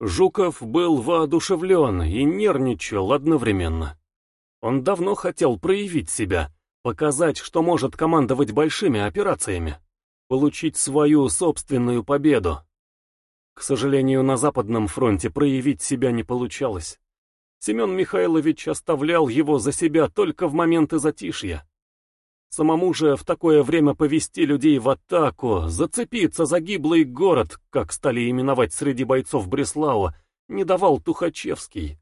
Жуков был воодушевлен и нервничал одновременно. Он давно хотел проявить себя, показать, что может командовать большими операциями, получить свою собственную победу. К сожалению, на Западном фронте проявить себя не получалось. Семен Михайлович оставлял его за себя только в моменты затишья. Самому же в такое время повести людей в атаку, зацепиться за гиблый город, как стали именовать среди бойцов Бреслава, не давал Тухачевский.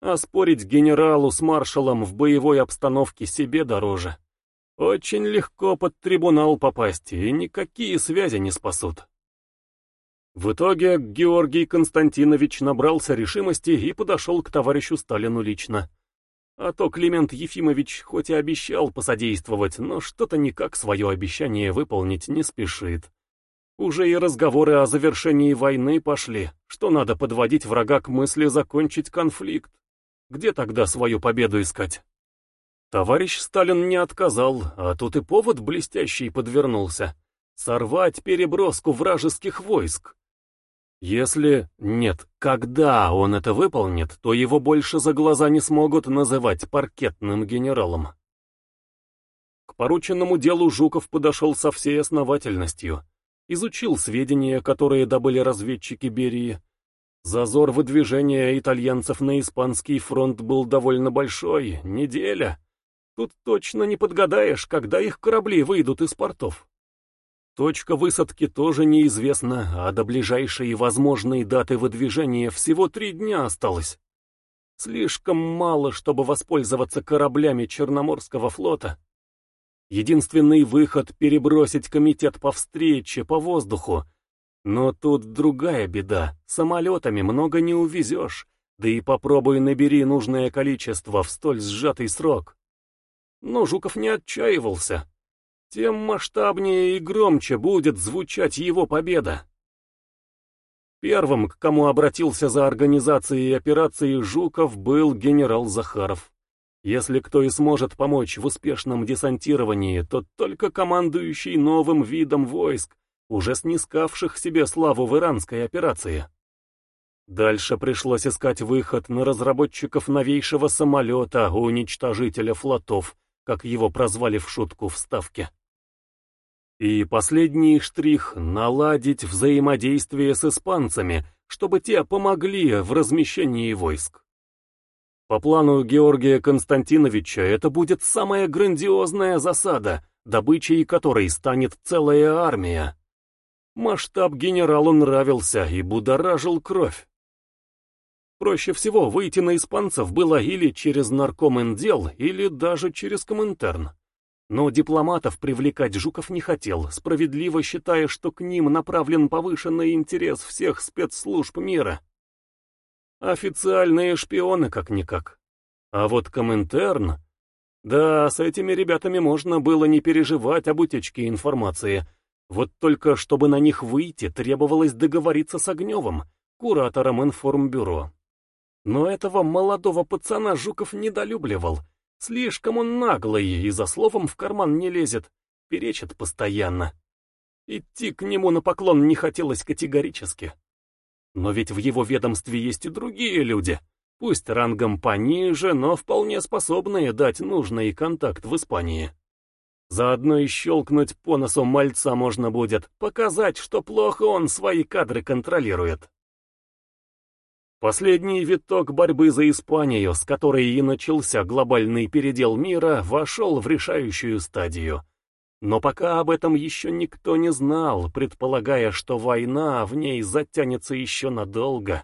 А спорить генералу с маршалом в боевой обстановке себе дороже. Очень легко под трибунал попасть, и никакие связи не спасут. В итоге Георгий Константинович набрался решимости и подошел к товарищу Сталину лично. А то Климент Ефимович хоть и обещал посодействовать, но что-то никак свое обещание выполнить не спешит. Уже и разговоры о завершении войны пошли, что надо подводить врага к мысли закончить конфликт. Где тогда свою победу искать? Товарищ Сталин не отказал, а тут и повод блестящий подвернулся. Сорвать переброску вражеских войск. Если нет, когда он это выполнит, то его больше за глаза не смогут называть паркетным генералом. К порученному делу Жуков подошел со всей основательностью. Изучил сведения, которые добыли разведчики Берии. Зазор выдвижения итальянцев на испанский фронт был довольно большой, неделя. Тут точно не подгадаешь, когда их корабли выйдут из портов. Точка высадки тоже неизвестна, а до ближайшей возможной даты выдвижения всего три дня осталось. Слишком мало, чтобы воспользоваться кораблями Черноморского флота. Единственный выход — перебросить комитет по встрече по воздуху. Но тут другая беда. Самолетами много не увезешь, да и попробуй набери нужное количество в столь сжатый срок. Но Жуков не отчаивался тем масштабнее и громче будет звучать его победа. Первым, к кому обратился за организацией операции Жуков, был генерал Захаров. Если кто и сможет помочь в успешном десантировании, то только командующий новым видом войск, уже снискавших себе славу в иранской операции. Дальше пришлось искать выход на разработчиков новейшего самолета, уничтожителя флотов, как его прозвали в шутку в Ставке. И последний штрих — наладить взаимодействие с испанцами, чтобы те помогли в размещении войск. По плану Георгия Константиновича это будет самая грандиозная засада, добычей которой станет целая армия. Масштаб генералу нравился и будоражил кровь. Проще всего выйти на испанцев было или через наркомендел, или даже через Коминтерн. Но дипломатов привлекать Жуков не хотел, справедливо считая, что к ним направлен повышенный интерес всех спецслужб мира. Официальные шпионы как-никак. А вот Коминтерн... Да, с этими ребятами можно было не переживать об утечке информации. Вот только чтобы на них выйти, требовалось договориться с Огневым, куратором информбюро. Но этого молодого пацана Жуков недолюбливал — Слишком он наглый и за словом в карман не лезет, перечит постоянно. Идти к нему на поклон не хотелось категорически. Но ведь в его ведомстве есть и другие люди, пусть рангом пониже, но вполне способные дать нужный контакт в Испании. Заодно и щелкнуть по носу мальца можно будет, показать, что плохо он свои кадры контролирует. Последний виток борьбы за Испанию, с которой и начался глобальный передел мира, вошел в решающую стадию. Но пока об этом еще никто не знал, предполагая, что война в ней затянется еще надолго.